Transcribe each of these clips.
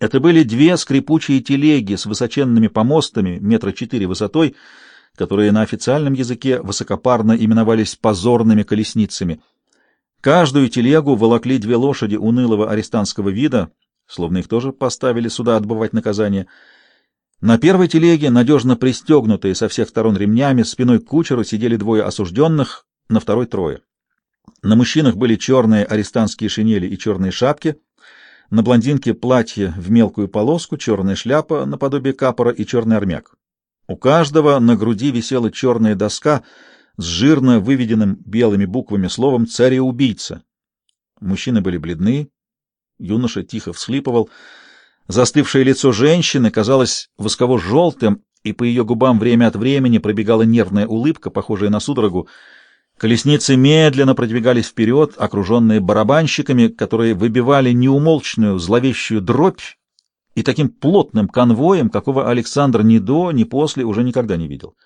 Это были две скрипучие телеги с высоченными помостами, метра четыре высотой, которые на официальном языке высокопарно именовались позорными колесницами. Каждую телегу волокли две лошади унылого арестантского вида, словно их тоже поставили сюда отбывать наказание. На первой телеге, надежно пристегнутые со всех сторон ремнями, спиной к кучеру сидели двое осужденных, на второй — трое. На мужчинах были черные арестантские шинели и черные шапки — на блондинке платье в мелкую полоску, черная шляпа наподобие капора и черный армяк. У каждого на груди висела черная доска с жирно выведенным белыми буквами словом «царя-убийца». Мужчины были бледны, юноша тихо всхлипывал. Застывшее лицо женщины казалось восково-желтым, и по ее губам время от времени пробегала нервная улыбка, похожая на судорогу. Колесницы медленно продвигались вперед, окруженные барабанщиками, которые выбивали неумолчную зловещую дробь и таким плотным конвоем, какого Александр ни до, ни после уже никогда не видел.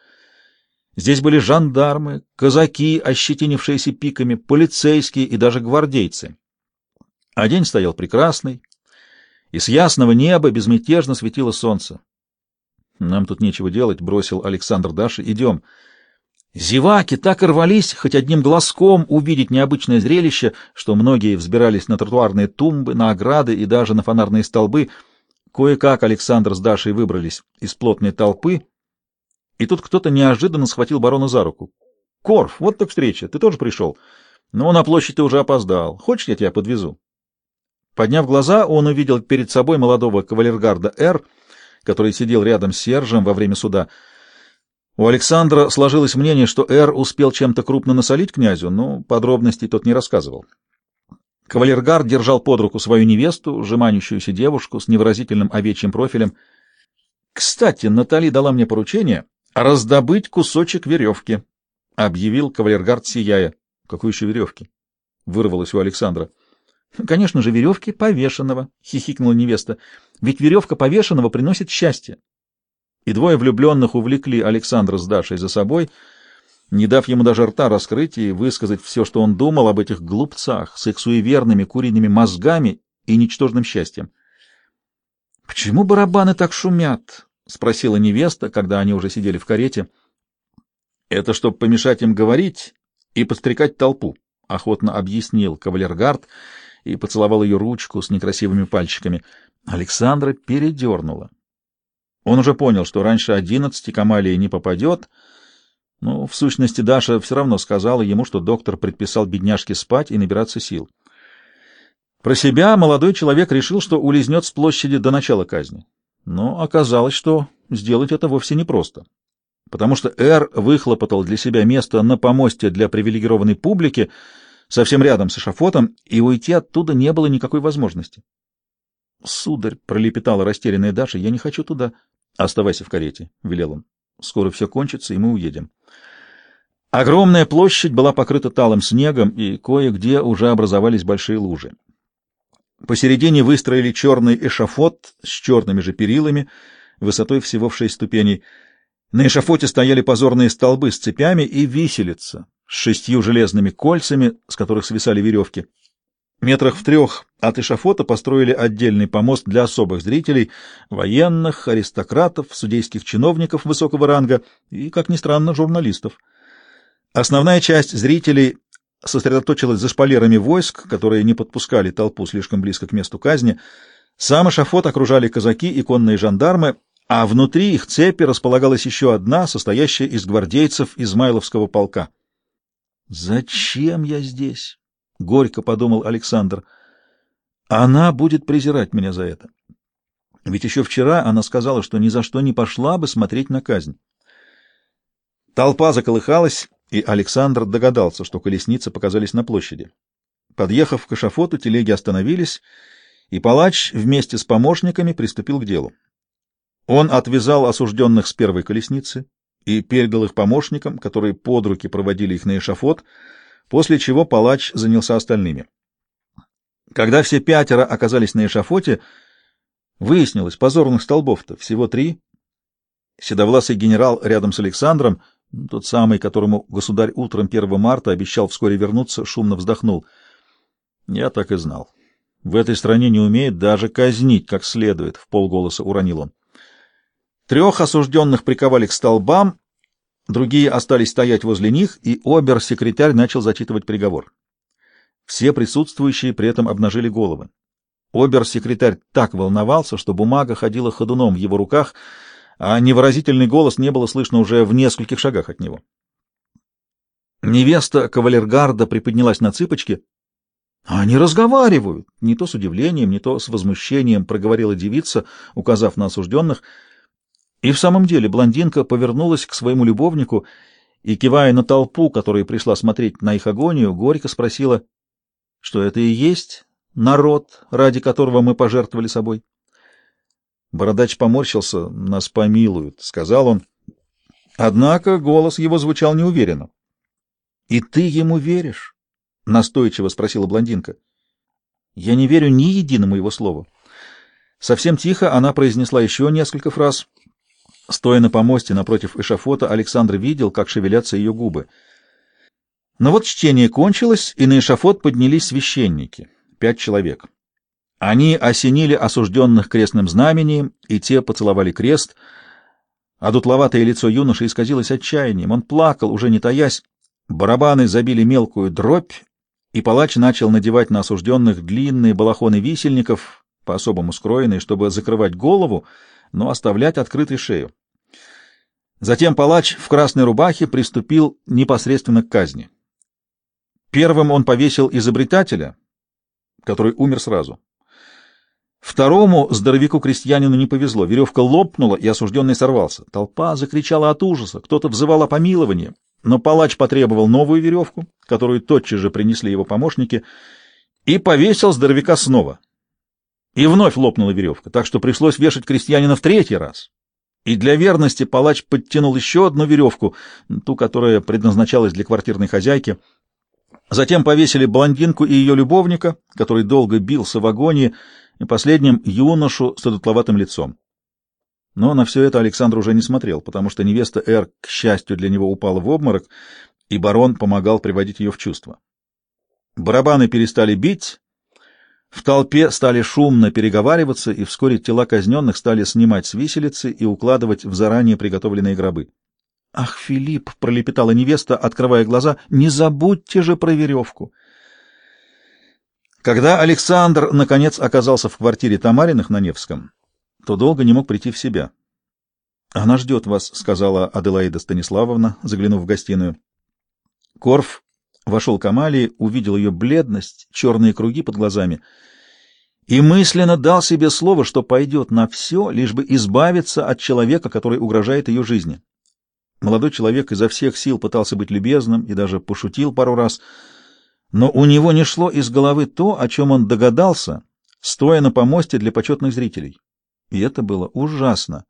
Здесь были жандармы, казаки, ощетинившиеся пиками, полицейские и даже гвардейцы. А день стоял прекрасный, и с ясного неба безмятежно светило солнце. — Нам тут нечего делать, — бросил Александр Даши. — Идем. — Зеваки так и рвались хоть одним глазком увидеть необычное зрелище, что многие взбирались на тротуарные тумбы, на ограды и даже на фонарные столбы. Кое-как Александр с Дашей выбрались из плотной толпы, и тут кто-то неожиданно схватил барона за руку. — Корф, вот так встреча, ты тоже пришел? Но на площадь ты уже опоздал. Хочешь, я тебя подвезу? Подняв глаза, он увидел перед собой молодого кавалергарда Р., который сидел рядом с Сержем во время суда — у Александра сложилось мнение, что Эр успел чем-то крупно насолить князю, но подробностей тот не рассказывал. Кавалергар держал под руку свою невесту, жеманящуюся девушку с невыразительным овечьим профилем. «Кстати, Натали дала мне поручение раздобыть кусочек веревки», — объявил кавалергард, сияя. «Какой еще веревки?» — вырвалось у Александра. «Конечно же, веревки повешенного», — хихикнула невеста. «Ведь веревка повешенного приносит счастье и двое влюбленных увлекли Александра с Дашей за собой, не дав ему даже рта раскрыть и высказать все, что он думал об этих глупцах с их суеверными куриными мозгами и ничтожным счастьем. — Почему барабаны так шумят? — спросила невеста, когда они уже сидели в карете. — Это чтобы помешать им говорить и подстрекать толпу, — охотно объяснил кавалергард и поцеловал ее ручку с некрасивыми пальчиками. Александра передернула. Он уже понял, что раньше одиннадцати к Амалии не попадет, но в сущности Даша все равно сказала ему, что доктор предписал бедняжке спать и набираться сил. Про себя молодой человек решил, что улизнет с площади до начала казни. Но оказалось, что сделать это вовсе непросто, потому что Эр выхлопотал для себя место на помосте для привилегированной публики совсем рядом с эшафотом, и уйти оттуда не было никакой возможности. — Сударь, — пролепетала растерянная Даша, — я не хочу туда. Оставайся в карете, — велел он. Скоро все кончится, и мы уедем. Огромная площадь была покрыта талым снегом, и кое-где уже образовались большие лужи. Посередине выстроили черный эшафот с черными же перилами, высотой всего в шесть ступеней. На эшафоте стояли позорные столбы с цепями и виселица с шестью железными кольцами, с которых свисали веревки. Метрах в трех от эшафота построили отдельный помост для особых зрителей, военных, аристократов, судейских чиновников высокого ранга и, как ни странно, журналистов. Основная часть зрителей сосредоточилась за шпалерами войск, которые не подпускали толпу слишком близко к месту казни. Сам эшафот окружали казаки и конные жандармы, а внутри их цепи располагалась еще одна, состоящая из гвардейцев Измайловского полка. «Зачем я здесь?» — горько подумал Александр. «Она будет презирать меня за это. Ведь еще вчера она сказала, что ни за что не пошла бы смотреть на казнь». Толпа заколыхалась, и Александр догадался, что колесницы показались на площади. Подъехав к эшафоту, телеги остановились, и палач вместе с помощниками приступил к делу. Он отвязал осужденных с первой колесницы и передал их помощникам, которые под руки проводили их на эшафот, после чего палач занялся остальными. Когда все пятеро оказались на эшафоте, выяснилось, позорных столбов-то всего три. Седовласый генерал рядом с Александром, тот самый, которому государь утром 1 марта обещал вскоре вернуться, шумно вздохнул. Я так и знал. В этой стране не умеют даже казнить как следует, — в полголоса уронил он. Трех осужденных приковали к столбам, другие остались стоять возле них, и обер-секретарь начал зачитывать приговор. Все присутствующие при этом обнажили головы. Обер-секретарь так волновался, что бумага ходила ходуном в его руках, а невыразительный голос не было слышно уже в нескольких шагах от него. Невеста кавалергарда приподнялась на цыпочки. — Они разговаривают! — не то с удивлением, не то с возмущением проговорила девица, указав на осужденных. И в самом деле блондинка повернулась к своему любовнику и, кивая на толпу, которая пришла смотреть на их агонию, горько спросила, что это и есть народ, ради которого мы пожертвовали собой. Бородач поморщился, нас помилуют, — сказал он. Однако голос его звучал неуверенно. — И ты ему веришь? — настойчиво спросила блондинка. — Я не верю ни единому его слову. Совсем тихо она произнесла еще несколько фраз. Стоя на помосте напротив эшафота, Александр видел, как шевелятся ее губы. Но вот чтение кончилось, и на эшафот поднялись священники, пять человек. Они осенили осужденных крестным знамением, и те поцеловали крест, а дутловатое лицо юноши исказилось отчаянием. Он плакал, уже не таясь. Барабаны забили мелкую дробь, и палач начал надевать на осужденных длинные балахоны висельников, по-особому скроенные, чтобы закрывать голову, но оставлять открытой шею. Затем палач в красной рубахе приступил непосредственно к казни. Первым он повесил изобретателя, который умер сразу. Второму здоровяку-крестьянину не повезло. Веревка лопнула, и осужденный сорвался. Толпа закричала от ужаса. Кто-то взывал о помиловании. Но палач потребовал новую веревку, которую тотчас же принесли его помощники, и повесил здоровяка снова. И вновь лопнула веревка, так что пришлось вешать крестьянина в третий раз. И для верности палач подтянул еще одну веревку, ту, которая предназначалась для квартирной хозяйки. Затем повесили блондинку и ее любовника, который долго бился в агонии, и последним юношу с одутловатым лицом. Но на все это Александр уже не смотрел, потому что невеста Эр, к счастью для него, упала в обморок, и барон помогал приводить ее в чувство. Барабаны перестали бить, в толпе стали шумно переговариваться, и вскоре тела казненных стали снимать с виселицы и укладывать в заранее приготовленные гробы. «Ах, Филипп!» — пролепетала невеста, открывая глаза. «Не забудьте же про веревку!» Когда Александр, наконец, оказался в квартире Тамариных на Невском, то долго не мог прийти в себя. «Она ждет вас», — сказала Аделаида Станиславовна, заглянув в гостиную. Корф вошел к Амалии, увидел ее бледность, черные круги под глазами и мысленно дал себе слово, что пойдет на все, лишь бы избавиться от человека, который угрожает ее жизни. Молодой человек изо всех сил пытался быть любезным и даже пошутил пару раз — но у него не шло из головы то, о чем он догадался, стоя на помосте для почетных зрителей. И это было ужасно.